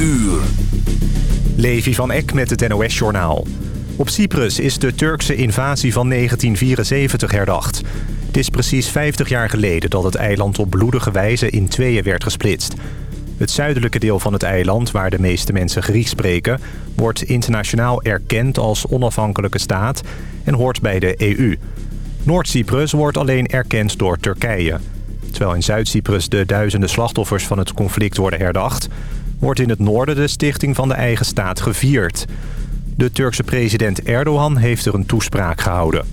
uur. Levi van Eck met het NOS-journaal. Op Cyprus is de Turkse invasie van 1974 herdacht. Het is precies 50 jaar geleden dat het eiland op bloedige wijze in tweeën werd gesplitst. Het zuidelijke deel van het eiland, waar de meeste mensen Grieks spreken... wordt internationaal erkend als onafhankelijke staat en hoort bij de EU. Noord-Cyprus wordt alleen erkend door Turkije. Terwijl in Zuid-Cyprus de duizenden slachtoffers van het conflict worden herdacht... wordt in het noorden de stichting van de eigen staat gevierd. De Turkse president Erdogan heeft er een toespraak gehouden.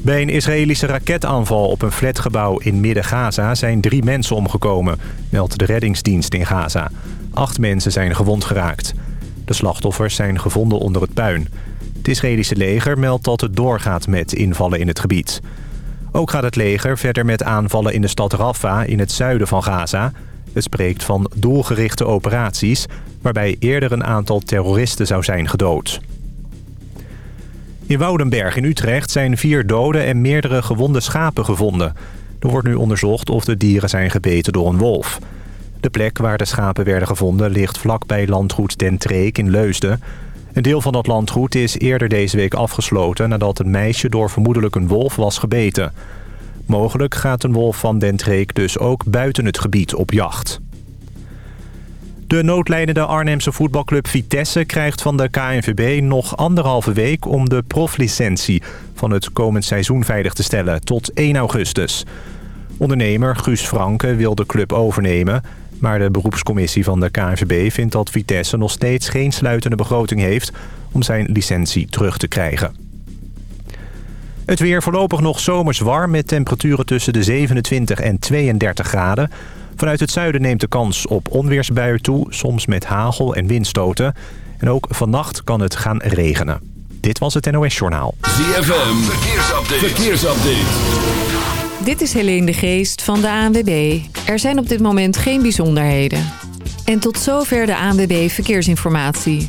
Bij een Israëlische raketaanval op een flatgebouw in Midden-Gaza zijn drie mensen omgekomen, meldt de reddingsdienst in Gaza. Acht mensen zijn gewond geraakt. De slachtoffers zijn gevonden onder het puin. Het Israëlische leger meldt dat het doorgaat met invallen in het gebied. Ook gaat het leger verder met aanvallen in de stad Rafah in het zuiden van Gaza. Het spreekt van doelgerichte operaties... waarbij eerder een aantal terroristen zou zijn gedood. In Woudenberg in Utrecht zijn vier dode en meerdere gewonde schapen gevonden. Er wordt nu onderzocht of de dieren zijn gebeten door een wolf. De plek waar de schapen werden gevonden ligt vlakbij landgoed Den Treek in Leusden. Een deel van dat landgoed is eerder deze week afgesloten... nadat een meisje door vermoedelijk een wolf was gebeten. Mogelijk gaat een wolf van Den Treek dus ook buiten het gebied op jacht. De noodlijdende Arnhemse voetbalclub Vitesse krijgt van de KNVB nog anderhalve week om de proflicentie van het komend seizoen veilig te stellen tot 1 augustus. Ondernemer Guus Franke wil de club overnemen, maar de beroepscommissie van de KNVB vindt dat Vitesse nog steeds geen sluitende begroting heeft om zijn licentie terug te krijgen. Het weer voorlopig nog zomers warm met temperaturen tussen de 27 en 32 graden. Vanuit het zuiden neemt de kans op onweersbuien toe, soms met hagel en windstoten. En ook vannacht kan het gaan regenen. Dit was het NOS Journaal. ZFM, verkeersupdate. verkeersupdate. Dit is Helene de Geest van de ANWB. Er zijn op dit moment geen bijzonderheden. En tot zover de ANWB Verkeersinformatie.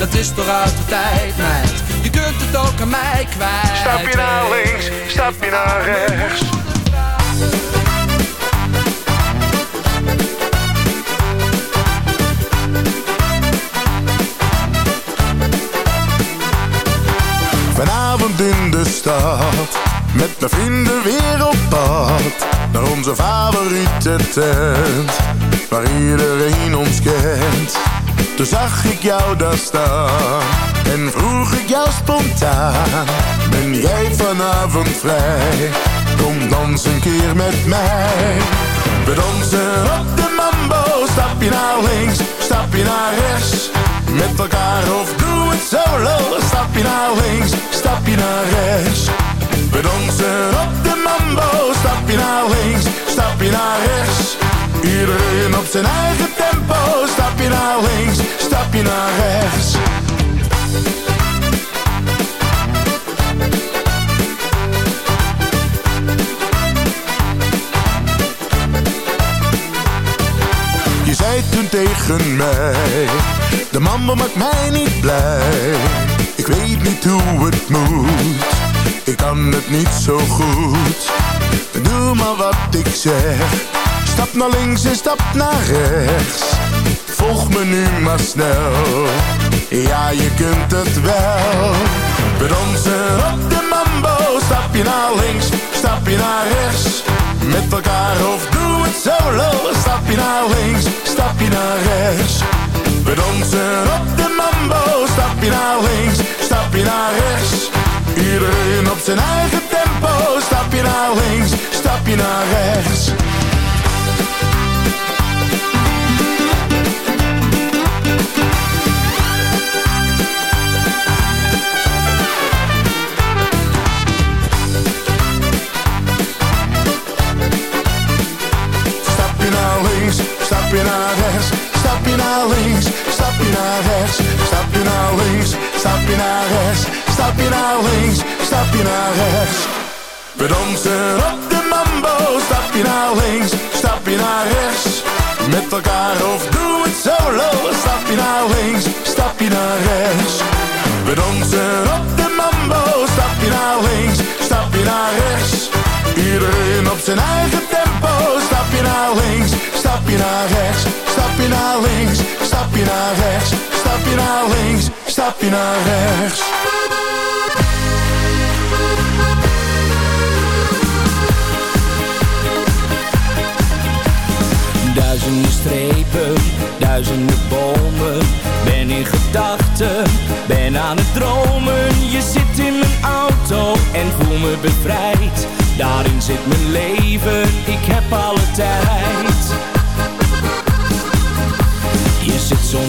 Dat is toch uit de tijd, meid. Je kunt het ook aan mij kwijt. Stap je naar links, stap je naar rechts. Vanavond in de stad, met mijn vrienden weer op pad. Naar onze favoriete tent, waar iedereen ons kent. Toen zag ik jou daar staan, en vroeg ik jou spontaan. Ben jij vanavond vrij? Kom dans een keer met mij. We dansen op de mambo, stap je naar links, stap je naar rechts. Met elkaar of doe het solo, stap je naar links, stap je naar rechts. We dansen op de mambo, stap je naar links, stap je naar rechts. Iedereen op zijn eigen tempo, stap je naar links, stap je naar rechts. Je zei toen tegen mij, de mambo maakt mij niet blij. Ik weet niet hoe het moet, ik kan het niet zo goed. Doe maar wat ik zeg, stap naar links en stap naar rechts. Volg me nu maar snel, ja je kunt het wel. We dansen op de mambo, stap je naar links, stap je naar rechts. Met elkaar of doe het solo, stap je naar links, stap je naar rechts. We dansen op de mambo, stap je naar links, stap je naar rechts. Iedereen op zijn eigen tempo, stap je naar links, stap je naar rechts. Naar links, stap je naar rechts. Stap je naar links, stap je naar rechts. Stap je naar links, stap je naar rechts. We dansen op de mambo. Stap je naar links, stap je naar rechts. Met elkaar of doe het solo. Stap je naar links, stap je naar rechts. We dansen op de mambo. Stap je naar links, stap je naar rechts. Iedereen op zijn eigen tempo. Stap je naar links, stap je naar rechts. Stap je naar links, stap je naar rechts. Stap je naar links, stap je naar rechts. Duizenden strepen, duizenden bomen Ben in gedachten, ben aan het dromen Je zit in mijn auto en voel me bevrijd Daarin zit mijn leven, ik heb alle tijd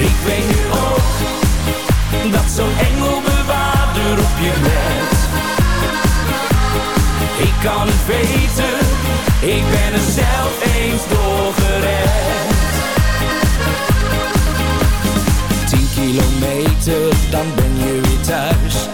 Ik weet nu ook, dat zo'n engelbewaarder op je let ik kan het weten, ik ben er zelf eens doorgered. Tien kilometer, dan ben je weer thuis.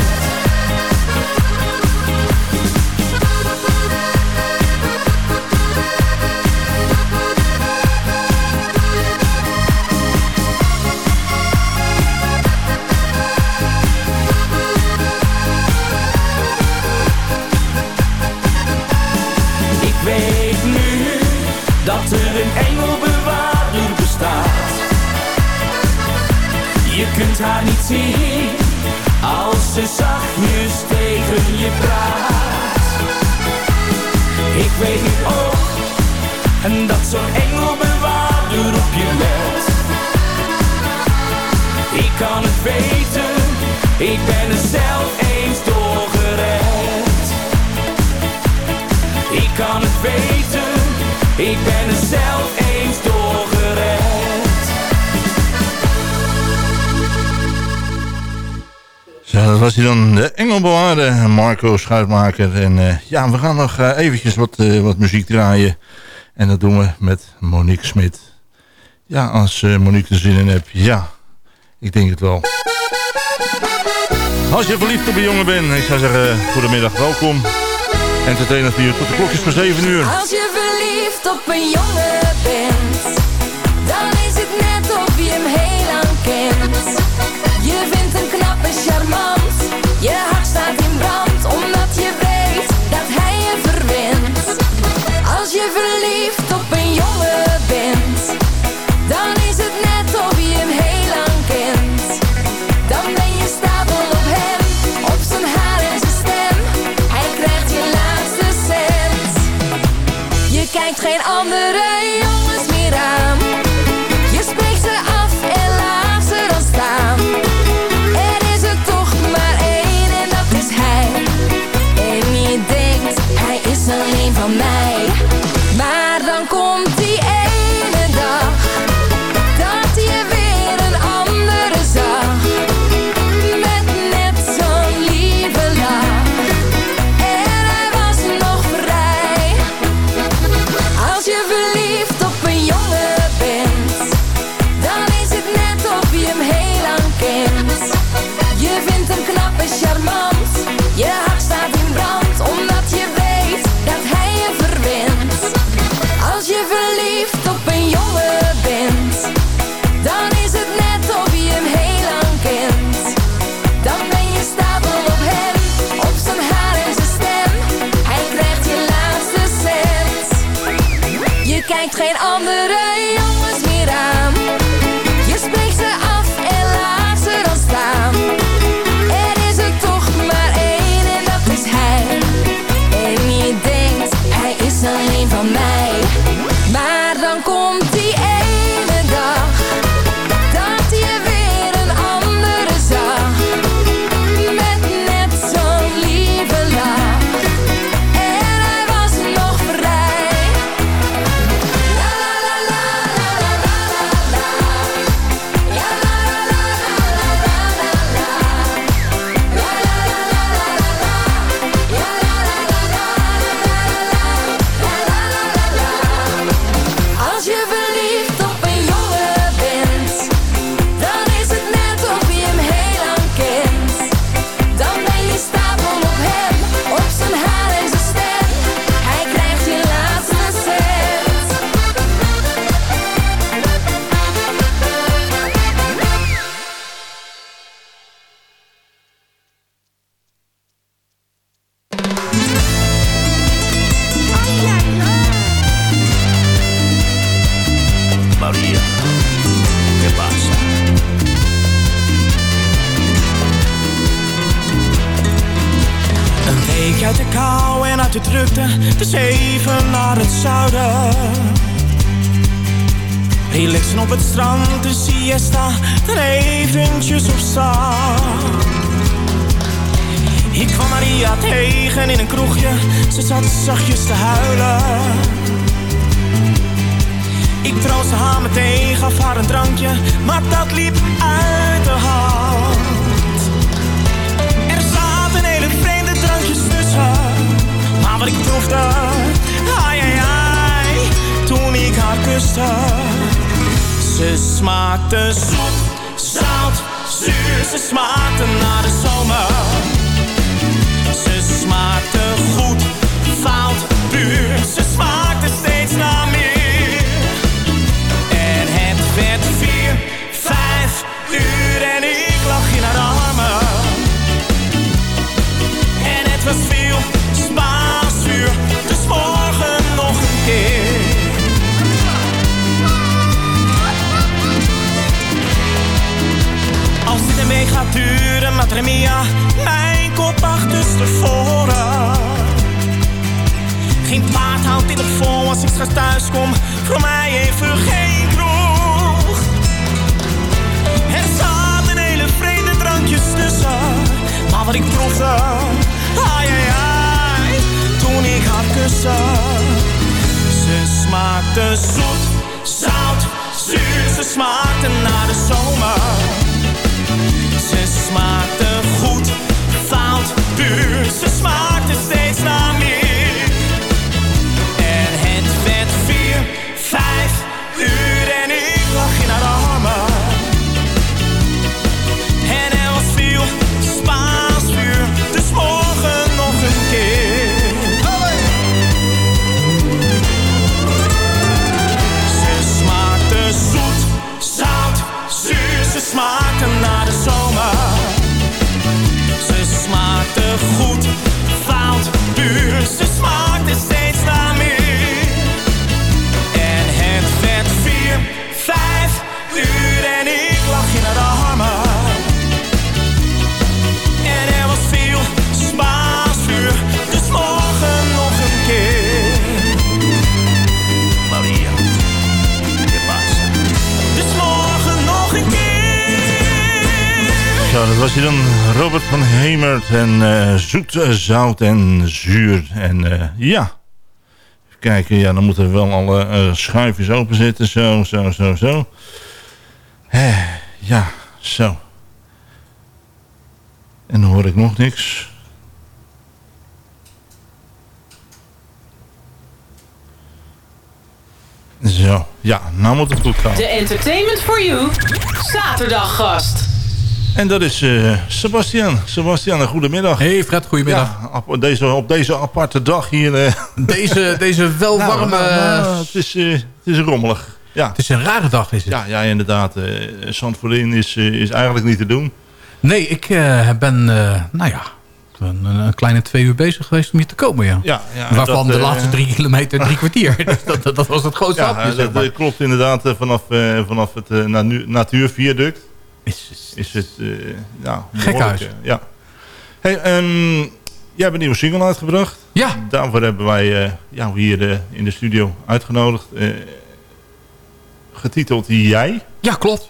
Kunt haar niet zien als ze zachtjes tegen je praat. Ik weet nu ook en dat zo'n engelbewaarder op je let. Ik kan het weten, ik ben er zelf eens doorgered. Ik kan het weten, ik ben was hij dan, de Engelbewaarder, Marco Schuitmaker. En eh, ja, we gaan nog uh, eventjes wat, uh, wat muziek draaien. En dat doen we met Monique Smit. Ja, als Monique er zin in hebt, ja, ik denk het wel. Als je verliefd op een jongen bent, ik zou zeggen, goedemiddag, welkom. Entertainment uur tot de klokjes voor 7 uur. Als je verliefd op een jongen bent, dan is het net of je hem heel kent. Je charmant, je hart staat andere strand, de siesta dreven eventjes op zand. Ik kwam Maria tegen in een kroegje, ze zat zachtjes te huilen. Ik troostte haar meteen, gaf haar een drankje, maar dat liep uit de hand. Er zaten hele vreemde drankjes tussen, maar wat ik proefde, ai ai ai, toen ik haar kuste. Ze smaakte zoet, zout, zuur, ze smaakte naar de zomer. Ze smaakte goed, fout, puur, ze smaakte duren, Madre Mia, mijn kop achterstevoren. Geen paard houdt dit nog vol als ik straks thuis kom, voor mij even geen kroeg. Er zaten hele vreemde drankjes tussen, maar wat ik proefde, ai ai ai, toen ik haar kuste. Ze smaakte zoet, zout, zuur, ze smaakte naar de zomer. Fout, puur. Ze smaakte steeds was hij dan. Robert van Hemert. En eh, zoet, eh, zout en zuur. En eh, ja. Even kijken. Ja, dan moeten wel alle eh, schuifjes open zitten. Zo, zo, zo, zo. Ja, zo. En dan hoor ik nog niks. Zo, ja, nou moet het goed gaan. De Entertainment for You zaterdaggast. En dat is eh, Sebastian. Sebastian, een goedemiddag. Hey Fred, goedemiddag. Ja, op deze, op deze aparte dag hier. eh. Deze, deze wel Nou, warme... nou, nou, het, is, eh, het is rommelig. Ja. Het is een rare dag, is het? Ja, ja inderdaad. Zandvoortin is, is eigenlijk niet te doen. Nee, ik ben, nou ja, een, een kleine twee uur bezig geweest om hier te komen, ja. Ja, ja, Waarvan dat, de laatste drie kilometer drie kwartier. Dus dat, dat, dat was het grootste Ja, hapje, zeg maar. dat klopt inderdaad. vanaf, vanaf het eh, natu- natuurviaduct is, is het... eh ja, Gekhuis. behoorlijk, eh, ja. Hey, ehm, jij hebt een nieuwe single uitgebracht. Ja. Daarvoor hebben wij eh, jou hier eh, in de studio uitgenodigd. getiteld Jij. Ja, klopt.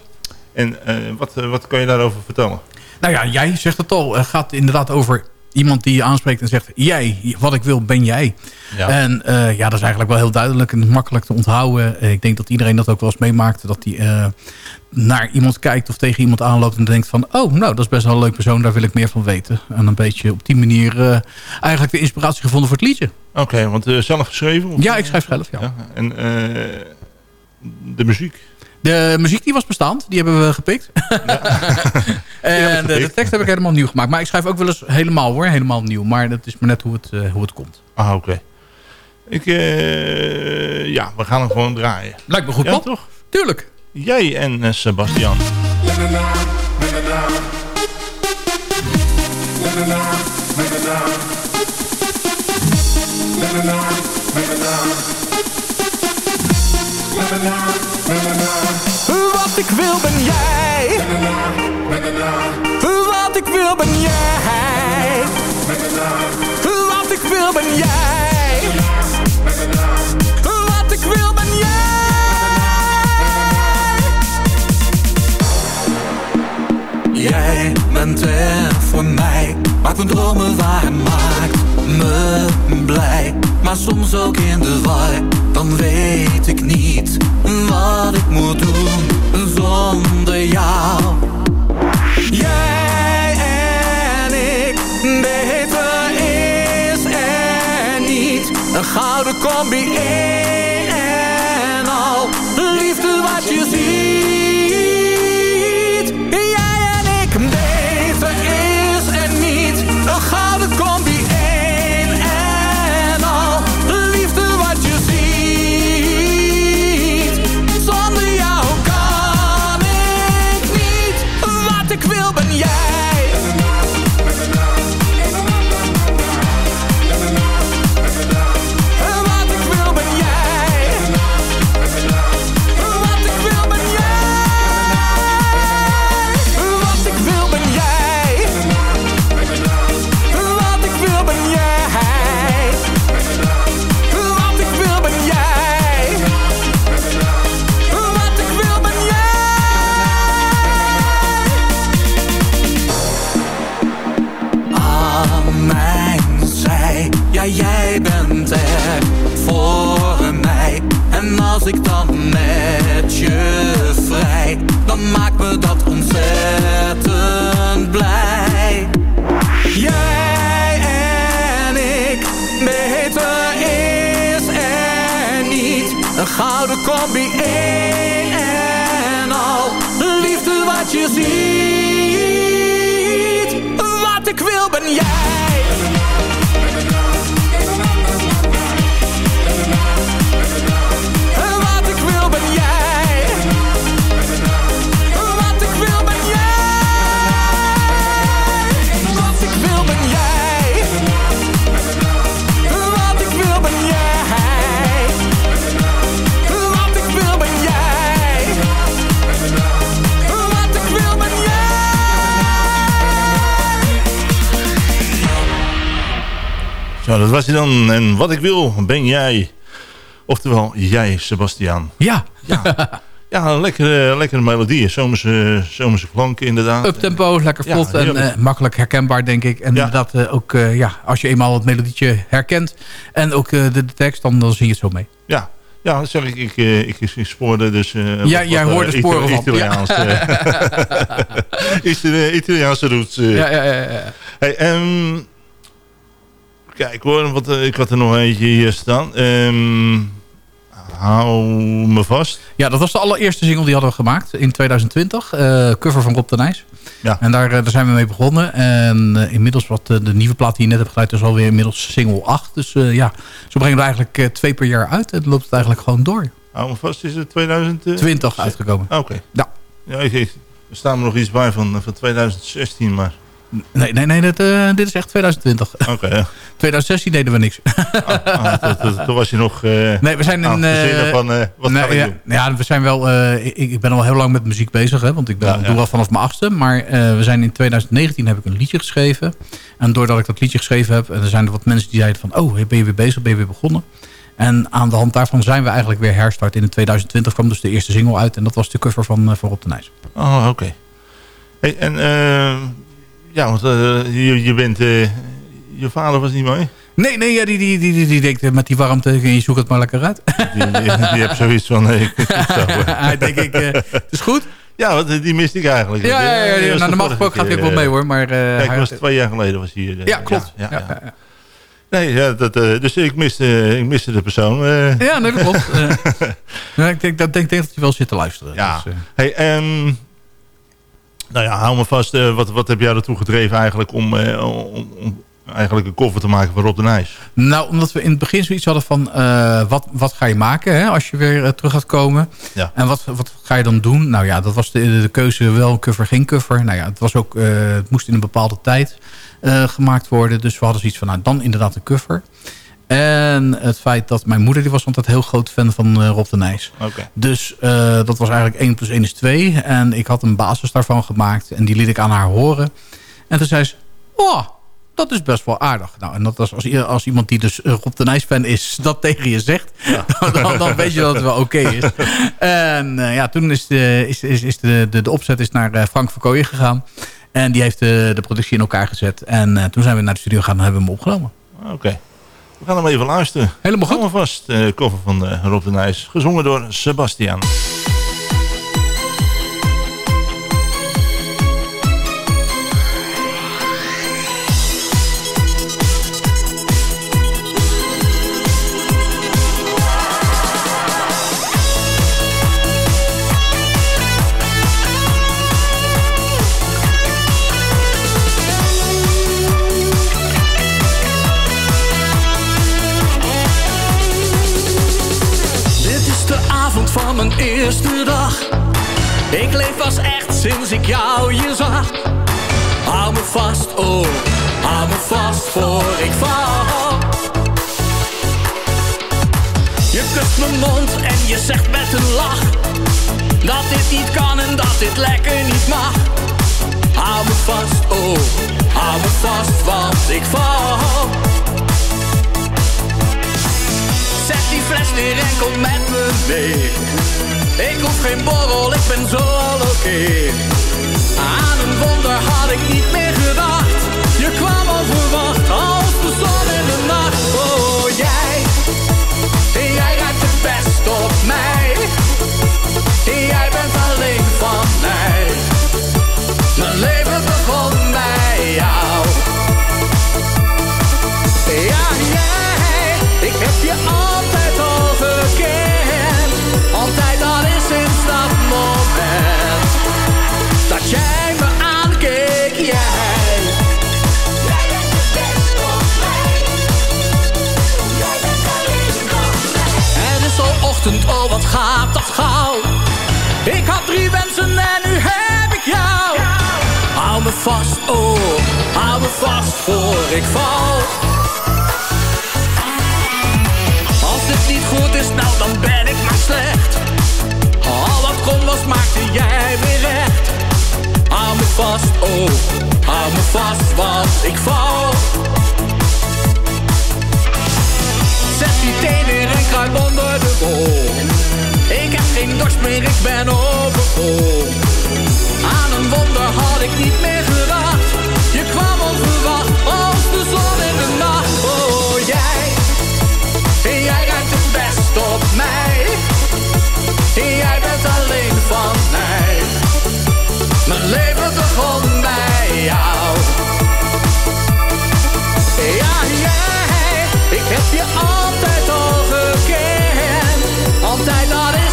En wat, wat kan je daarover vertellen? Nou ja, jij zegt het al. Het gaat inderdaad over iemand die je aanspreekt en zegt... jij, wat ik wil, ben jij. Ja. En eh, ja, dat is eigenlijk wel heel duidelijk en makkelijk te onthouden. Eh, ik denk dat iedereen dat ook wel eens meemaakt. Dat hij eh, naar iemand kijkt of tegen iemand aanloopt en denkt van... oh, nou, dat is best wel een leuk persoon, daar wil ik meer van weten. En een beetje op die manier eigenlijk de inspiratie gevonden voor het liedje. Oké, want zelf geschreven? of- Ja, ik schrijf zelf, ja. En de muziek? De muziek die was bestaand, die hebben we gepikt. en de, de tekst heb ik helemaal nieuw gemaakt. Maar ik schrijf ook wel eens helemaal hoor, helemaal nieuw. Maar dat is maar net hoe het, eh, hoe het komt. Ah, oké. Ik, eh, ja, we gaan hem gewoon draaien. Lijkt me goed, ja, toch? Tuurlijk. Jij en eh, Sebastian. Wat ik wil ben jij. Wat ik wil ben jij. Wat ik wil ben jij. Wat ik wil ben jij. Jij bent er voor mij. Maakt mijn dromen waar, me blij, maar soms ook in de war. Dan weet ik niet wat ik moet doen zonder jou. Jij en ik, beter is er niet. Een gouden combi is. Combi, één en al. Liefde wat je ziet. Zo, dat was hij dan. En wat ik wil, ben jij. Oftewel, jij, Sebastiaan. Ja. Ja, ja een lekkere, lekkere melodie. Zomerse, zomerse klanken inderdaad. Uptempo, lekker Ja, vlot en eh, makkelijk herkenbaar, denk ik. En inderdaad eh, ook, eh, ja, als je eenmaal het melodietje herkent... en ook de, de tekst, dan, dan zie je het zo mee. Ja, ja dat zeg ik. Ik, eh, ik, ik spoorde dus... Ja, wat- jij hoorde eh, sporen van, Italiaans, ja. eh, Italiaanse roots. Ja, ja, ja, ja. Hey, ehm, kijk hoor, wat, eh, ik had er nog eentje hier staan. Ehm, hou me vast. Ja, dat was de allereerste single die hadden we gemaakt in 2020. eh, cover van Rob de Nijs. Ja. En daar, eh, daar zijn we mee begonnen. En inmiddels wat de nieuwe plaat die je net hebt geluid is alweer inmiddels single 8. Dus ja, zo brengen we eigenlijk twee per jaar uit. En loopt het eigenlijk gewoon door. Hou me vast, is het 2020 20 uitgekomen. Oké. Ja. ja ik, ik- er staat me nog iets bij van, van 2016, maar... Nee, nee, nee dit, eh, dit is echt 2020. Oké, ja. 2016 deden we niks. Ah, toen- toen- was je nog... eh, Nee, we zijn in... eh, van, wat nee, gaan we ja, doen? Ja, we zijn wel... ik, ik ben al heel lang met muziek bezig, hè, want ik ben, Ja, ja. doe al vanaf mijn achtste. Maar we zijn in 2019 heb ik een liedje geschreven. En doordat ik dat liedje geschreven heb, en er zijn er wat mensen die zeiden van... Oh, ben je weer bezig, ben je weer begonnen? En aan de hand daarvan zijn we eigenlijk weer herstart. In 2020 kwam dus de eerste single uit. En dat was de cover van, van Rob de Nijs. Oh, oké. Hey, en ja, want eh, je, je bent... eh, je vader was niet mee? Nee, nee, ja, die, die, die, die, die denkt eh, met die warmte, je zoekt het maar lekker uit. Die, die, die heeft zoiets van... eh, ik- ik-. Hij denk ik, het is goed. Ja, want die miste ik eigenlijk. Ja, ja, ja, ja, nou, de gesproken gaat keer, wel mee hoor. Maar, Kijk, hij- was twee jaar geleden was hij hier. ja, klopt. Ja, Ja. Nee, ja, dat, eh, dus ik miste, ik miste de persoon. eh. Ja, nee, dat klopt. Ja, ik denk, dat, denk, denk dat hij wel zit te luisteren. Ja. Dus, Hey, ehm, nou ja, hou me vast. eh, wat, wat heb jij ertoe gedreven eigenlijk om, eh, om, om eigenlijk een koffer te maken voor Rob de Nijs? nou, omdat we in het begin zoiets hadden van... eh, wat, wat ga je maken hè, als je weer terug gaat komen? Ja. En wat, wat ga je dan doen? Nou ja, dat was de, de keuze wel cover, geen cover. Nou ja, het, was ook, het moest in een bepaalde tijd gemaakt worden. Dus we hadden zoiets van, nou, dan inderdaad een cover. En het feit dat mijn moeder, die was altijd heel groot fan van eh, Rob de Nijs. Dus eh, dat was eigenlijk 1 plus 1 is 2. En ik had een basis daarvan gemaakt. En die liet ik aan haar horen. En toen zei ze... Oh, dat is best wel aardig. Nou, en dat was als, als iemand die dus eh, Rob de Nijs fan is... dat tegen je zegt... dan, dan weet je dat het wel oké is. En ja, toen is de, is, is, is de, de, de opzet is naar Frank Verkooyen gegaan. En die heeft de, de productie in elkaar gezet. En toen zijn we naar de studio gegaan en hebben we hem opgenomen. Oké. We gaan hem even luisteren. Helemaal goed. Me vast. eh koffer van eh, Rob de Nijs. Gezongen door Sebastian. Me vast, oh, hou me vast voor ik val. Als dit niet goed is, nou dan ben ik maar slecht. Al wat kon was, maakte jij weer recht. Hou me vast, oh, hou me vast, want ik val. Zet die thee neer en onder de bol. Ik heb geen dorst meer, ik ben overvol. Aan een wonder had ik niet meer gedacht. Je kwam onverwacht als de zon in de nacht. Oh, jij, jij ruikt het best op mij. Jij bent alleen van mij. Mijn leven begon bij jou. Ja, jij, ik heb je altijd al gekend. Altijd al is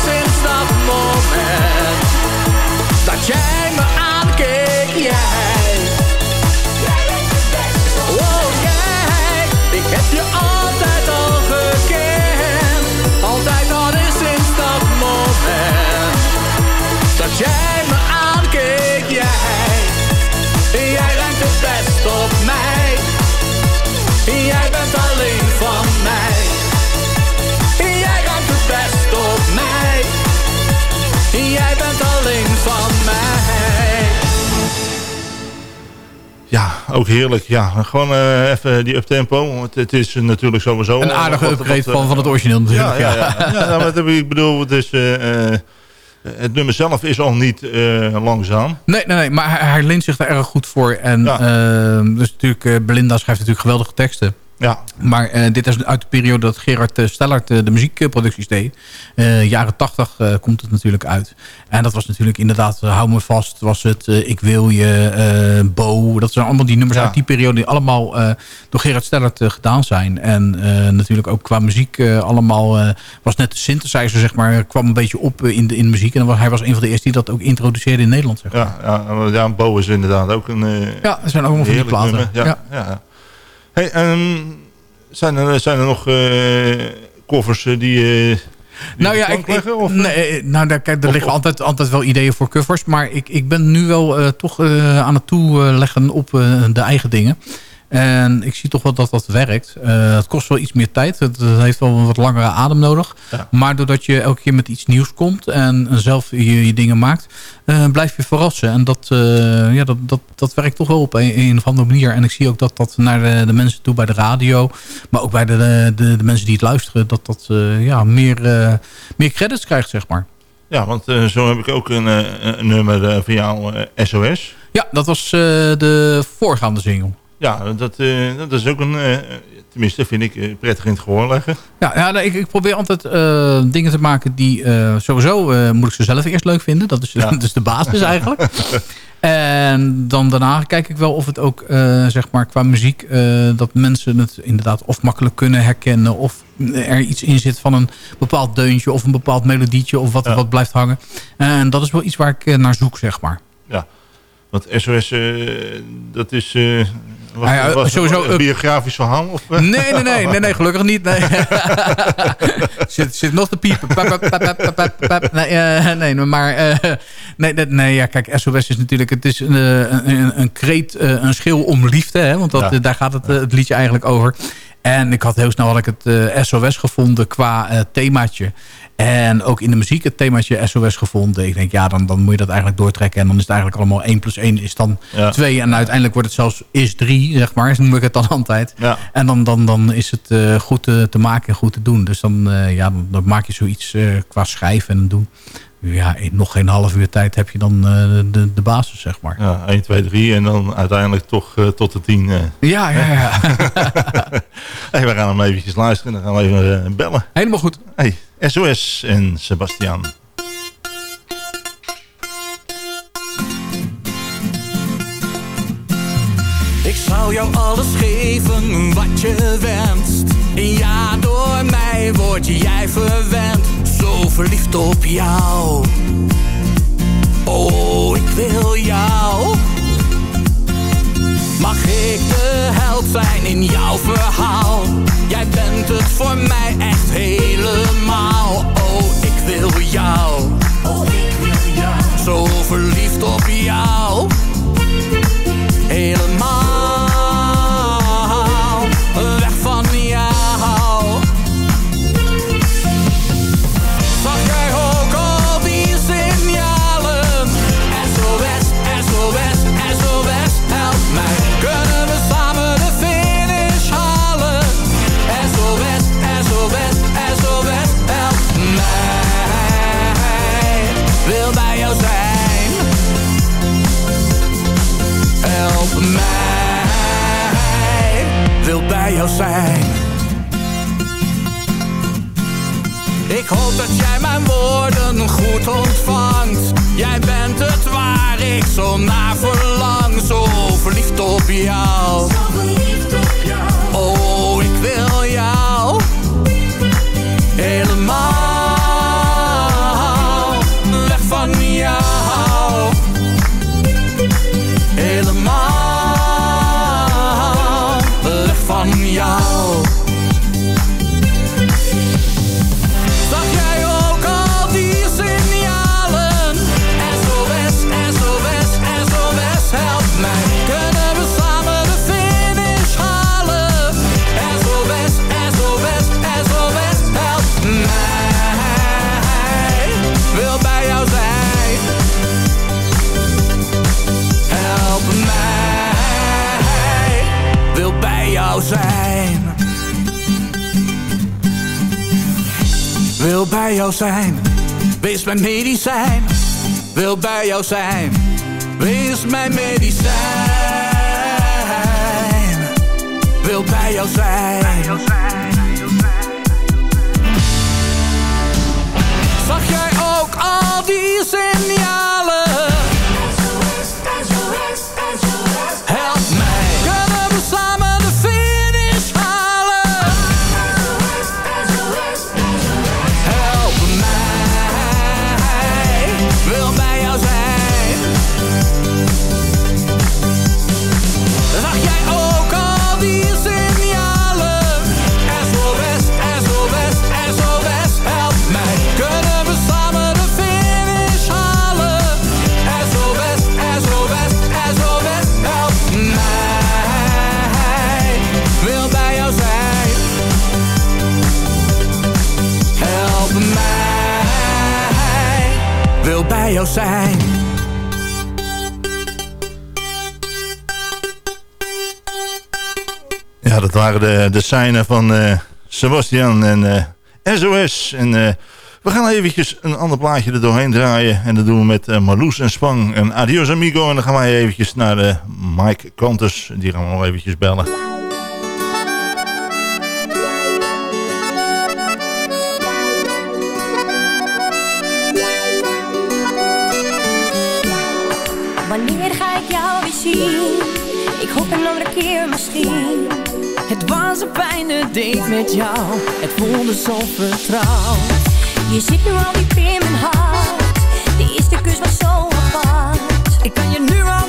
ook heerlijk. Ja, gewoon eh, even die uptempo. Want het is natuurlijk sowieso... Een aardige wat- upgrade wat, van, van het origineel natuurlijk. Ja, ja, ja. ja, nou, wat heb ik bedoel, het is... eh, eh, het nummer zelf is al niet eh, langzaam. Nee, nee, nee, maar hij, hij leent zich daar erg goed voor. En eh, dus natuurlijk, eh, Belinda schrijft natuurlijk geweldige teksten. Ja. Maar eh, dit is uit de periode dat Gerard eh, Stellert eh, de muziekproducties deed. Eh, jaren tachtig komt het natuurlijk uit. En dat was natuurlijk inderdaad Hou me vast, was het Ik wil je, Bo. Dat zijn allemaal die nummers uit die periode die allemaal door Gerard Stellert gedaan zijn. En natuurlijk ook qua muziek allemaal was net de synthesizer zeg maar kwam een beetje op in de, in de muziek. En was, hij was een van de eerste die dat ook introduceerde in Nederland. Zeg. Ja, ja, ja, Bo is inderdaad ook een... Ja, er zijn allemaal van die platen. nummer. Ja, Ja. ja. Hey, ehm, zijn, er, zijn er nog eh, covers eh, die... eh, die Nou ja, ik, of, nee, eh, nou, daar, kijk, er Of- liggen altijd, altijd wel ideeën voor covers. Maar ik, ik ben nu wel eh, toch eh, aan het toeleggen op eh, de eigen dingen. En ik zie toch wel dat dat werkt. Eh, het kost wel iets meer tijd. Het, het heeft wel een wat langere adem nodig. Ja. Maar doordat je elke keer met iets nieuws komt en zelf je, je dingen maakt, eh, blijf je verrassen. En dat, eh, ja, dat, dat, dat werkt toch wel op een, een of andere manier. En ik zie ook dat dat naar de, de mensen toe bij de radio, maar ook bij de, de, de mensen die het luisteren, dat dat ja, meer, meer credits krijgt, zeg maar. Ja, want zo heb ik ook een, een nummer van jou, SOS. Ja, dat was de voorgaande single. Ja, dat, eh, dat is ook een... eh, tenminste, vind ik eh, prettig in het gehoor leggen. Ja, ja ik, ik probeer altijd dingen te maken die sowieso moet ik ze zelf eerst leuk vinden. Dat is, Ja. dat is de basis eigenlijk. en dan daarna kijk ik wel of het ook, zeg maar, qua muziek, dat mensen het inderdaad of makkelijk kunnen herkennen. Of er iets in zit van een bepaald deuntje of een bepaald melodietje of wat, wat blijft hangen. En dat is wel iets waar ik naar zoek, zeg maar. Ja. Want SOS, eh, dat is... eh was, ja, was sowieso, een eh, biografisch verhaal? Of? Nee, nee, nee, nee, nee, gelukkig niet. Nee. zit, zit nog te piepen. Pap, pap, pap. Nee, nee, maar eh, nee, nee, nee, ja, kijk, SOS is natuurlijk, het is een, een, een, een kreet, een schreeuw om liefde, hè, want dat, Ja. daar gaat het, het liedje eigenlijk over. En ik had heel snel had ik het eh, SOS gevonden qua eh, themaatje. En ook in de muziek het themaatje SOS gevonden. Ik denk, ja, dan, dan moet je dat eigenlijk doortrekken. En dan is het eigenlijk allemaal 1 plus 1 is dan Ja. 2. En uiteindelijk wordt het zelfs is 3, zeg maar. Zo noem ik het dan altijd. Ja. En dan, dan, dan is het eh, goed te, te maken en goed te doen. Dus dan, eh, ja, dan, dan maak je zoiets eh, qua schrijven en doen. Ja, in nog geen half uur tijd heb je dan eh, de, de basis, zeg maar. Ja, 1, 2, 3 en dan uiteindelijk toch eh, tot de 10. eh. Ja, ja, ja. hey, we gaan hem eventjes luisteren en dan gaan we even bellen. Helemaal goed. Hey, SOS en Sebastian. Zal jou alles geven wat je wenst. Ja, door mij word jij verwend. Zo verliefd op jou. Oh, ik wil jou. Mag ik de held zijn in jouw verhaal? Jij bent het voor mij echt helemaal. Oh, ik wil jou. Oh, ik wil jou. Zo verliefd op jou. Ik hoop dat jij mijn woorden goed ontvangt. Jij bent het waar ik zo naar verlang. Zo verliefd op jou. Bij jou zijn, wees mijn medicijn. Wil bij jou zijn, wees mijn medicijn. Wil bij jou zijn. Zag jij ook al die signalen? Wil bij jou zijn. Ja, dat waren de, de seinen van eh, Sebastian en eh, SOS. En eh, we gaan eventjes een ander plaatje er doorheen draaien. En dat doen we met Marloes en Spang en Adios Amigo. En dan gaan wij eventjes naar Mike Kantus. Die gaan we nog eventjes bellen. Ik hoop een andere keer misschien. Het was een fijne date met jou. Het voelde zo vertrouwd. Je zit nu al diep in mijn hart. De eerste kus was zo apart. Ik kan je nu al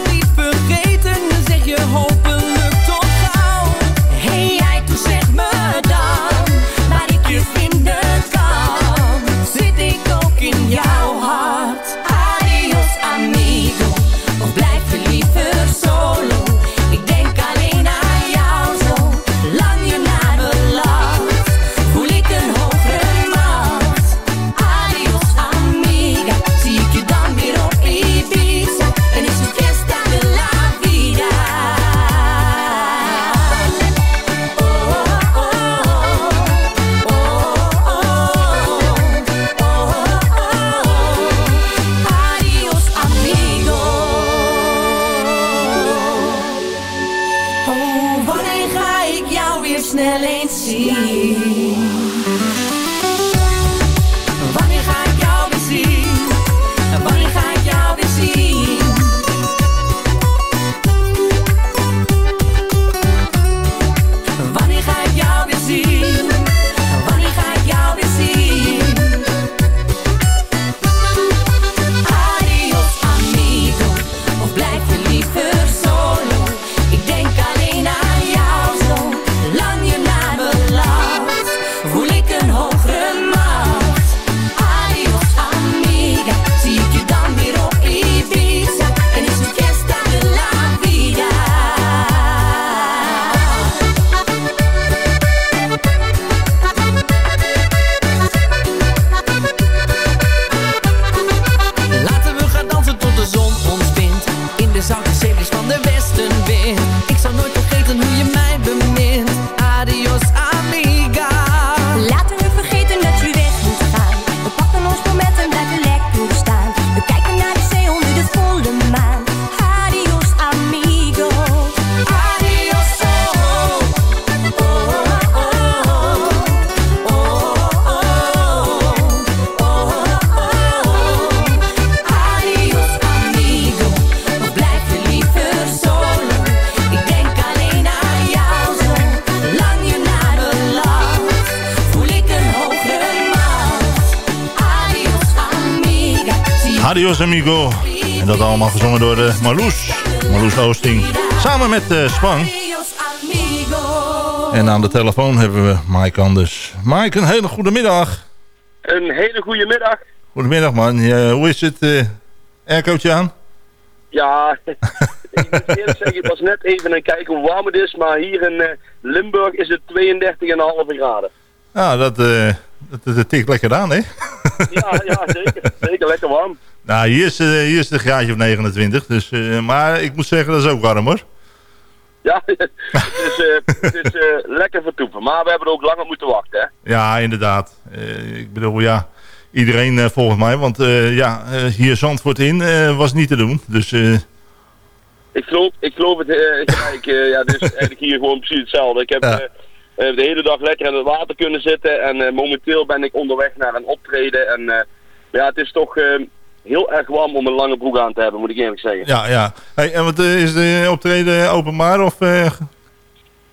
dat allemaal gezongen door uh, Marloes. Marloes Oosting. Samen met uh, Spang. En aan de telefoon hebben we Mike Anders. Mike, een hele goede middag. Een hele goede middag. Goedemiddag man. Hoe is het? Uh, aircootje aan? Ja, ik moet eerlijk zeggen, het was net even een kijken hoe warm het is. Maar hier in uh, Limburg is het 32,5 graden. Ja, dat, uh, dat, dat tikt lekker aan, hè? ja, ja, zeker. Zeker, lekker warm. Nou, hier is, uh, hier is een graadje of 29. Dus, uh, maar ik moet zeggen, dat is ook warm, hoor. Ja, het is, het is lekker vertoeven. Maar we hebben er ook langer moeten wachten, hè? Ja, inderdaad. ik bedoel, ja iedereen volgens mij. Want ja, hier Zandvoort in was niet te doen. Dus, ik, geloof, ik geloof het gelijk. ja, dus eigenlijk hier gewoon precies hetzelfde. Ik heb Ja. de hele dag lekker in het water kunnen zitten. En momenteel ben ik onderweg naar een optreden. En ja, het is toch heel erg warm om een lange broek aan te hebben, moet ik eerlijk zeggen. Ja, ja. Hey, en wat is de optreden openbaar? Of,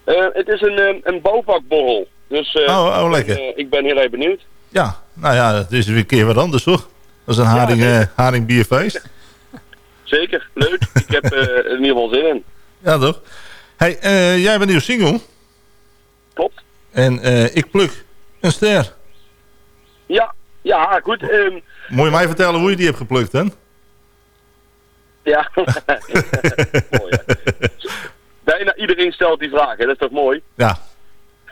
het is een, een bouwvakborrel. Dus oh, oh, lekker. ik, ik ben heel erg benieuwd. Ja, nou ja, het is weer een keer wat anders, toch? Dat is een haring, Ja, uh, haringbierfeest. Zeker, leuk. ik heb uh, er in ieder geval zin in. Ja, toch? Hey, uh, jij hebt een nieuwe single. Klopt. En ik pluk een ster. Ja, ja, goed. Um, Moet je mij vertellen hoe je die hebt geplukt, hè? Ja, mooi? Bijna iedereen stelt die vraag, hè? dat is toch mooi? Ja.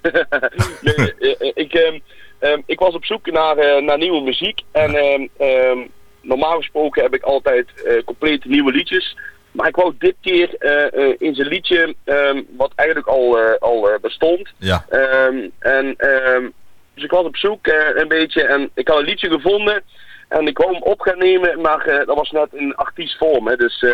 nee, ik... Um, Um, ik was op zoek naar, uh, naar nieuwe muziek. En um, um, normaal gesproken heb ik altijd uh, compleet nieuwe liedjes. Maar ik wou dit keer uh, in zijn liedje, wat eigenlijk al, al bestond. Ja. en, dus ik was op zoek een beetje en ik had een liedje gevonden. En ik wou hem op gaan nemen, maar dat was net in artiestvorm. Hè, dus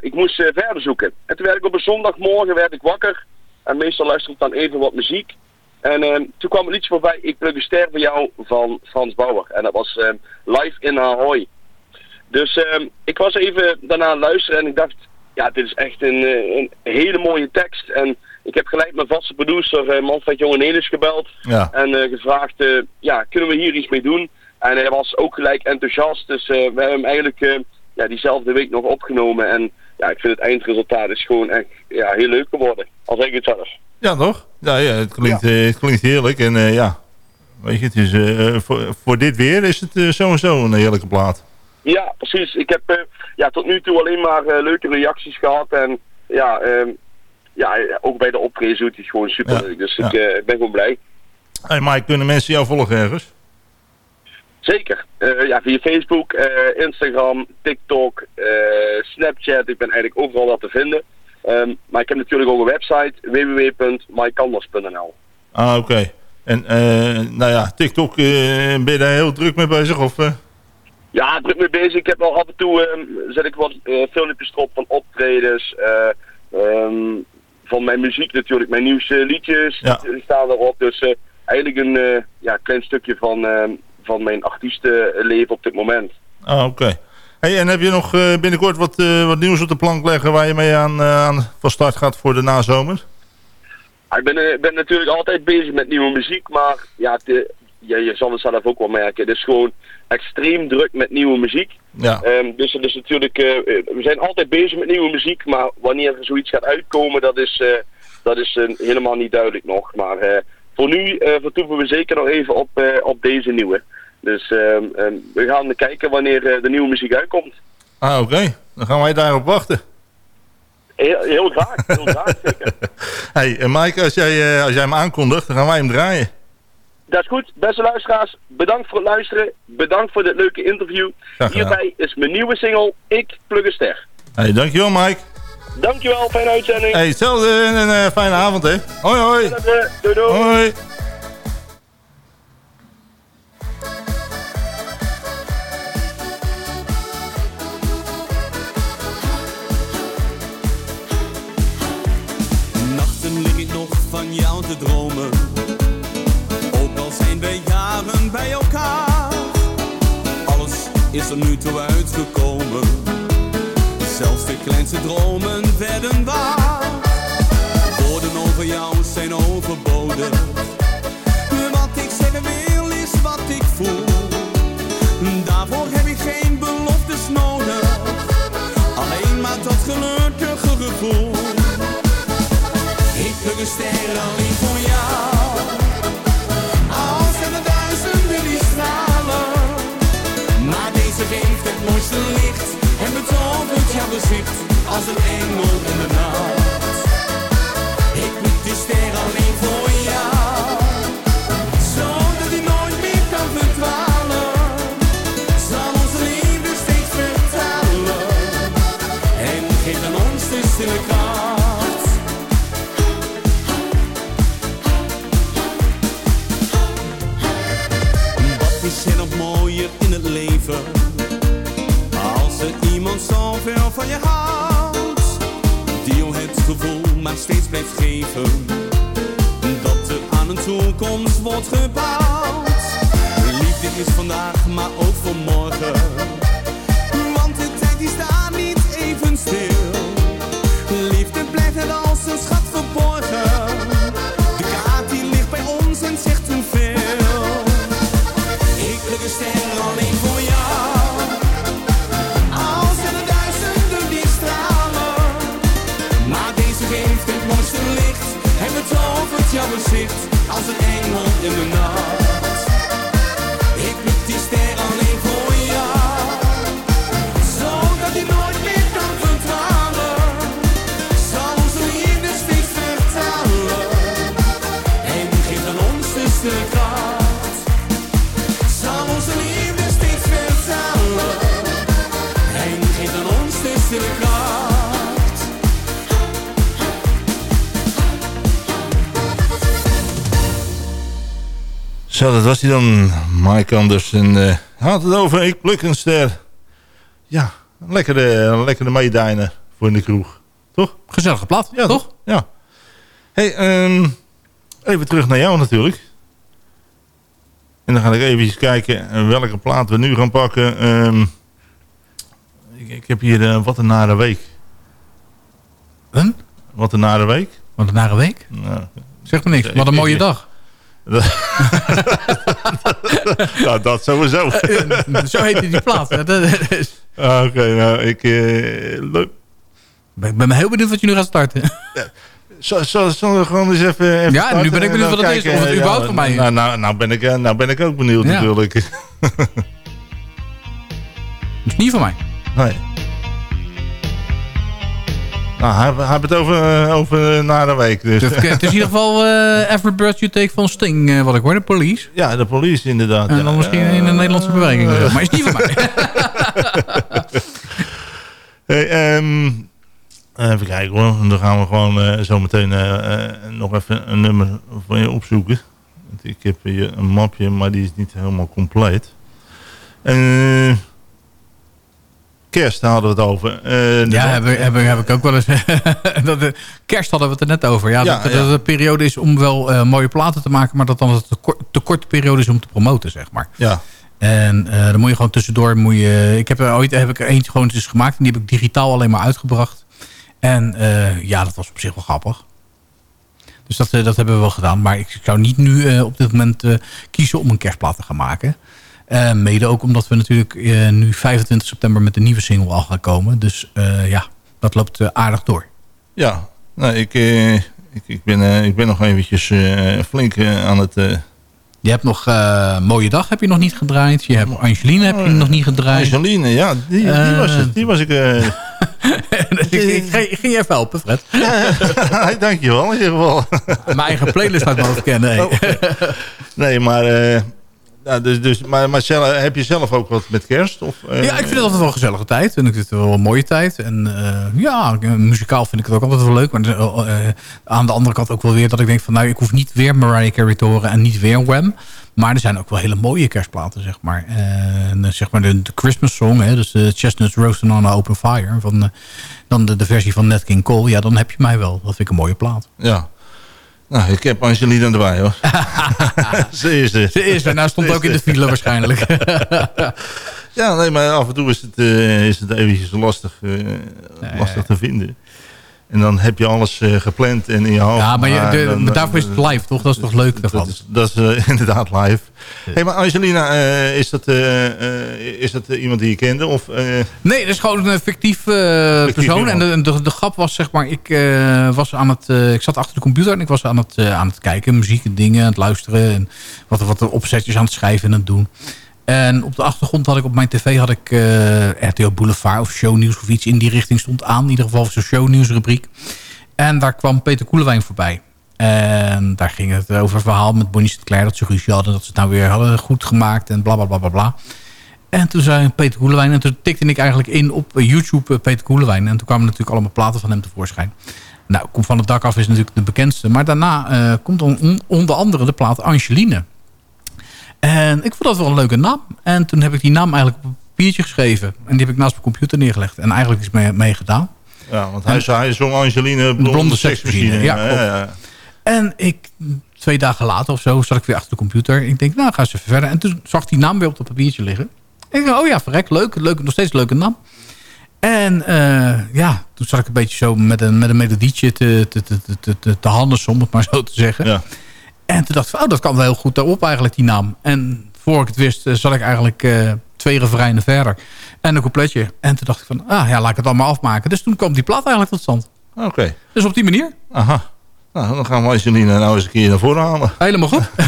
ik moest verder zoeken. En toen werd ik op een zondagmorgen werd ik wakker. En meestal luister ik dan even wat muziek. En toen kwam een liedje voorbij, Ik pluk een ster voor jou, van Frans Bauer. En dat was live in Ahoy. Dus ik was even daarna luisteren en ik dacht, ja, dit is echt een, een hele mooie tekst. En ik heb gelijk mijn vaste producer, uh, Manfred Jongenelis, gebeld. Ja. En gevraagd, ja, kunnen we hier iets mee doen? En hij was ook gelijk enthousiast, dus we hebben hem eigenlijk ja, diezelfde week nog opgenomen. En ja, ik vind het eindresultaat is gewoon echt ja, heel leuk geworden, als ik het zelf. Ja, toch? Ja, ja het, klinkt, ja. Uh, het klinkt heerlijk. En uh, ja, weet je, het is, uh, voor, voor dit weer is het sowieso een heerlijke plaat. Ja, precies. Ik heb ja, tot nu toe alleen maar leuke reacties gehad. En ja, um, ja ook bij de optreden doet het gewoon super leuk. Dus ja. ik ben gewoon blij. Hey Mike, kunnen mensen jou volgen ergens? Zeker. ja, via Facebook, Instagram, TikTok, Snapchat. Ik ben eigenlijk overal wat te vinden. Um, maar ik heb natuurlijk ook een website, www.mykanders.nl. Ah, oké. Okay. En nou ja, TikTok, ben je daar heel druk mee bezig? Of? Ja, druk mee bezig. Ik heb wel af en toe, um, zet ik wat filmpjes erop van optredens, um, van mijn muziek natuurlijk. Mijn nieuwste liedjes ja. staan erop. Dus eigenlijk een ja, klein stukje van, van mijn artiestenleven op dit moment. Ah, oké. Okay. Hey, en heb je nog uh, binnenkort wat, wat nieuws op de plank leggen waar je mee aan, aan van start gaat voor de nazomer? Ik ben, ben natuurlijk altijd bezig met nieuwe muziek, maar ja, de, ja, je zal het zelf ook wel merken. Het is gewoon extreem druk met nieuwe muziek. Ja. Um, dus het is natuurlijk, we zijn altijd bezig met nieuwe muziek, maar wanneer er zoiets gaat uitkomen, dat is, dat is helemaal niet duidelijk nog. Maar voor nu vertoeven we zeker nog even op, op deze nieuwe. Dus uh, uh, we gaan kijken wanneer de nieuwe muziek uitkomt. Ah, oké. Okay. Dan gaan wij daarop wachten. Heel, heel graag, heel graag, zeker. Hey, Mike, als jij, als jij hem aankondigt, dan gaan wij hem draaien. Dat is goed. Beste luisteraars, bedankt voor het luisteren. Bedankt voor dit leuke interview. Hierbij is mijn nieuwe single, Ik Plug een Ster. Hey, dankjewel Mike. Dankjewel, fijne uitzending. Hey, hetzelfde en een uh, fijne avond, hè. Hoi, hoi. Doei, doei. Hoi. van jou te dromen bij elkaar. Alles is er nu toe uitgekomen. Zelfs de kleinste dromen werden waar. Woorden over jou zijn overboden. Wat ik zeggen wil is wat ik voel. Daarvoor heb ik geen belofte nodig. Alleen maar dat gelukkige gevoel. Ik pluk een ster alleen voor jou. Mooiste licht. En betovert jouw gezicht als een engel in de nacht. Veel van je houdt. Die het gevoel maar steeds blijft geven. Dat er aan een toekomst wordt gebouwd. Liefde is vandaag, maar ook voor morgen. Want de tijd die staat niet even stil. Liefde blijft net als een Zo, dat was hij dan, Mike Anders. En eh, had het over Ik pluk een ster. Ja, een lekkere, een lekkere voor in de kroeg. Toch? Gezellige plat, ja, toch? Ja. hey, ehm, even terug naar jou natuurlijk. En dan ga ik even kijken eh, welke plaat we nu gaan pakken. Ehm, ik, ik heb hier eh, Wat een nare week. Een? Wat een nare week. Wat een nare week? Nou, Zeg me niks. Wat een mooie dag. nou, dat sowieso. Zo heet die plaat. hè. Dat is- Ah, Oké, nou, ik... eh, leuk. Ik ben heel benieuwd wat je nu gaat starten. Zal, zal we gewoon eens even... even Ja, nu ben ik en benieuwd wat het is, of het ja, überhaupt van mij is. Nou, nou, nou, ben ik, eh, nou ben ik ook benieuwd Ja. natuurlijk. is niet van mij. Nee. Nou, hij, hij heeft het over, eh, over na de week. Dus. Het is in ieder geval eh Every Breath You Take van Sting, eh, wat ik hoor, de police. Ja, de police inderdaad. En ja. dan misschien in een Nederlandse beweging. Maar is niet van mij. Hey, ehm, even kijken hoor. Dan gaan we gewoon zo meteen nog even een nummer van je opzoeken. Want ik heb hier een mapje, maar die is niet helemaal compleet. Eh, kerst hadden we het over. Eh, Ja, heb, ik- heb, ik- heb ik ook wel eens. dat, de kerst hadden we het er net over. Ja, Ja, dat, ja. het een periode is om wel eh, mooie platen te maken, maar dat dan het te, kort- te korte periode is om te promoten, zeg maar. Ja. En eh, dan moet je gewoon tussendoor. Moet je, ik heb er ooit heb ik er eentje gewoon eens gemaakt en die heb ik digitaal alleen maar uitgebracht. En ja, dat was op zich wel grappig. Dus dat, dat hebben we wel gedaan. Maar ik zou niet nu op dit moment kiezen om een kerstplaat te gaan maken. Eh, mede ook omdat we natuurlijk eh, nu 25 september met de nieuwe single al gaan komen. Dus eh, ja, dat loopt aardig door. Ja, nou, ik, ik, ik, ben, ik ben nog eventjes flink aan het... Je hebt nog Mooie Dag heb je nog niet gedraaid. Je hebt Angeline heb je nog niet gedraaid. Angeline, ja, die, die, was, het. die was ik... ik, ik, ging- ik ging je even helpen, Fred. Dankjewel, in ieder geval. Mijn eigen playlist uit mijn hoofd kennen. hey. Oh. Nee, maar... ja, dus, dus, maar, maar zelf, heb je zelf ook wat met kerst? Of, eh, Ja, ik vind het altijd wel een gezellige tijd. En ik vind het wel een mooie tijd. En eh, ja, ik- muzikaal vind ik het ook altijd wel leuk. Maar eh, aan de andere kant ook wel weer dat ik denk van... nou, ik hoef niet weer Mariah Carey te horen en niet weer Wham. Maar er zijn ook wel hele mooie kerstplaten, zeg maar. En zeg maar de, de Christmas song, hè, dus de Chestnuts Roasting on an Open Fire... Van, dan de, de versie van Nat King Cole. Ja, dan heb je mij wel. Dat vind ik een mooie plaat. Ja. Nou, ik heb Angelina erbij, hoor. Ze is er. Ze is er. Nou, stond ook in de file waarschijnlijk. Ja, nee, maar af en toe is het, eh, is het eventjes lastig, eh, lastig te vinden. En dan heb je alles eh, gepland en in je hoofd. Ja, maar, je, de, dan- maar daarvoor is het live, toch? Dat is toch leuk? Dat is, dat is eh, inderdaad live. Hey, maar Angelina, eh, is dat, is dat iemand die je kende? Of, eh, Nee, dat is gewoon een fictief persoon. En de, de, de grap was, zeg maar, ik, eh, was aan het, ik zat achter de computer en ik was aan het, aan het kijken. Muziek en dingen, aan het luisteren. En wat, wat opzetjes aan het schrijven en aan het doen. En op de achtergrond had ik op mijn tv had ik eh, RTL Boulevard of shownieuws of iets in die richting stond aan. In ieder geval zo'n shownieuwsrubriek. En daar kwam Peter Koelewijn voorbij. En daar ging het over een verhaal met Bonnie Sinclair... dat ze ruzie hadden, dat ze het nou weer hadden goed gemaakt en bla bla bla bla bla. En toen zei Peter Koelewijn... en toen tikte ik eigenlijk in op YouTube eh, Peter Koelewijn. En toen kwamen natuurlijk allemaal platen van hem tevoorschijn. Nou, Kom van het dak af is natuurlijk de bekendste. Maar daarna eh, komt on- on- onder andere de plaat Angeline. En ik vond dat wel een leuke naam. En toen heb ik die naam eigenlijk op een papiertje geschreven. En die heb ik naast mijn computer neergelegd. En eigenlijk is mee, mee gedaan. ja, want hij, hij zong Angeline De blonde, blonde seksmachine. ja, ja, klopt. En ik, twee dagen later of zo, zat ik weer achter de computer. Ik denk, nou, ga eens even verder. En toen zag die naam weer op dat papiertje liggen. En ik dacht, oh ja, verrek, leuk, leuk, nog steeds een leuke naam. En eh, ja, toen zat ik een beetje zo met een, met een melodietje te, te, te, te, te, te, te handen, om het maar zo te zeggen. Ja. En toen dacht ik, oh, dat kan wel heel goed daarop eigenlijk, die naam. En voor ik het wist, eh, zat ik eigenlijk eh, twee refreinen verder. En een coupletje. En toen dacht ik van, ah ja, laat ik het allemaal afmaken. Dus toen kwam die plaat eigenlijk tot stand. Oké. Dus op die manier. Aha. Nou, dan gaan we Angelina nou eens een keer naar voren halen. Helemaal goed.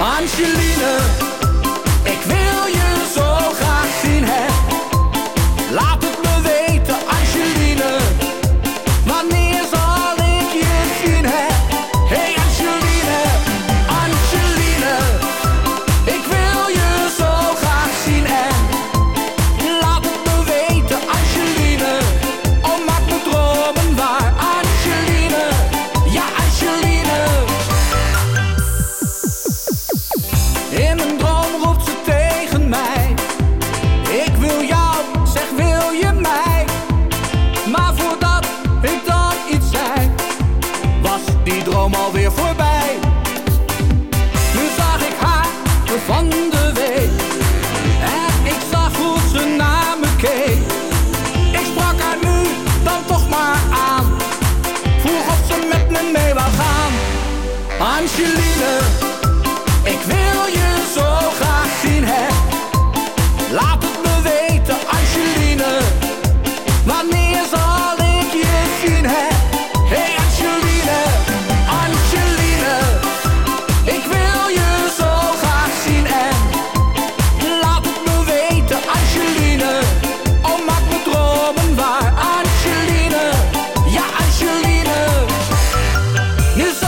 Angeline. Nu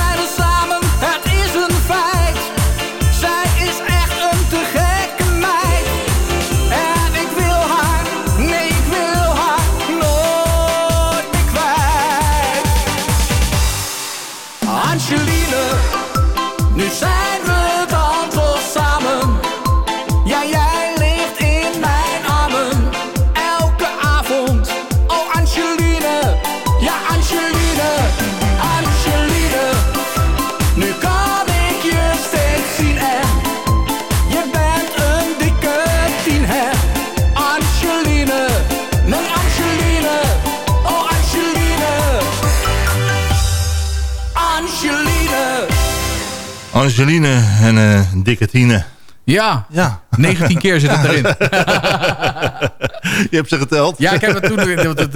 Angeline en eh dikke Tine. Ja, Ja. 19 keer zit het erin. Je hebt ze geteld? Ja, ik heb het toen. Ik kreeg er op een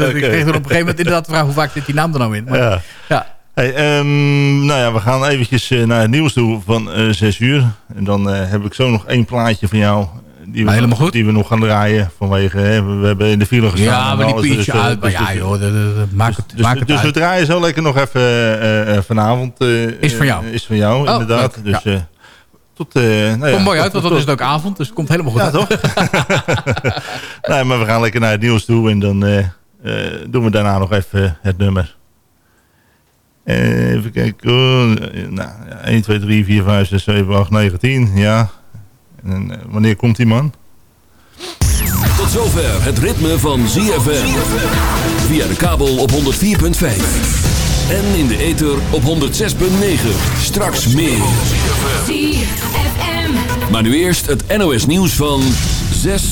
gegeven moment inderdaad de vraag hoe vaak zit die naam er nou in. Maar, Ja. ja. Hey, ehm, nou ja, we gaan eventjes eh, naar het nieuws toe van eh 6 uur. En dan eh, heb ik zo nog één plaatje van jou die, we, helemaal goed. die we nog gaan draaien. Vanwege, hè, we hebben in de file gestaan. Ja, maar die alles, piertje eh, uit. Maar ja, dus- joh, dat- dat- dat- maak het, Dus, het dus we draaien zo lekker nog even eh, vanavond. eh, Is van jou. is van jou, Oh, inderdaad. leuk, Dus ja. tot... nou ja, Komt mooi uit, want dan is het ook avond. Dus het komt helemaal goed Ja, uit. toch? nee, maar we gaan lekker naar het nieuws toe. En dan doen we daarna nog even het nummer. Even kijken. Nou, ja, 1, 2, 3, 4, 5, 6, 7, 8, 9, 10. Ja. En, eh, wanneer komt die man? Tot zover het ritme van ZFM. Via de kabel op 104.5. En in de ether op 106.9. Straks meer. ZFM. Maar nu eerst het NOS nieuws van 6